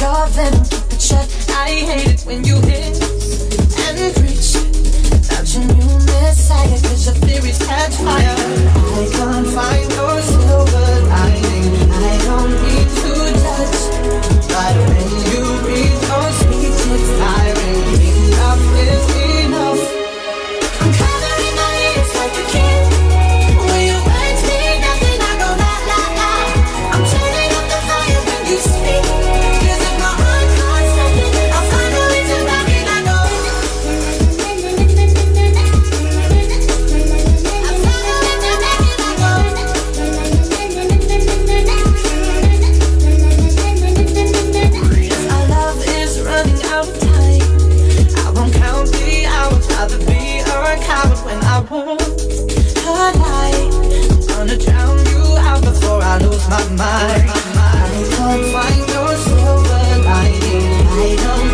Your venom's a. I hate it when you hit. I don't